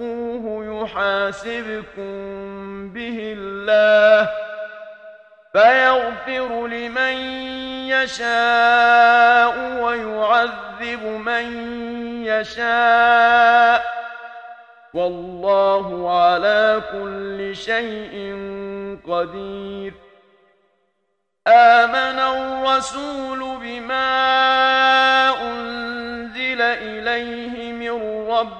فاتقوه يحاسبكم به الله فيغفر لمن يشاء ويعذب من يشاء والله على كل شيء قدير آمن الرسول بما أنزل إليه من رب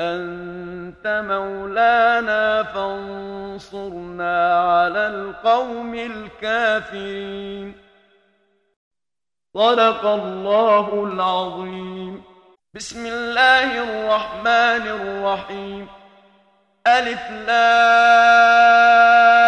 أنت مولانا فانصرنا على القوم الكافرين. صدق الله العظيم. بسم الله الرحمن الرحيم. ألف لام.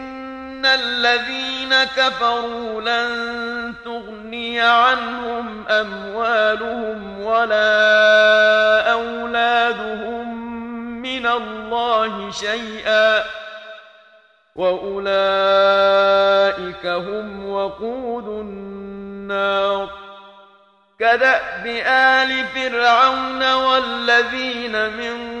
ان الذين كفروا لن تغني عنهم اموالهم ولا اولادهم من الله شيئا واولئك هم وقود النار كدأب آل فرعون والذين من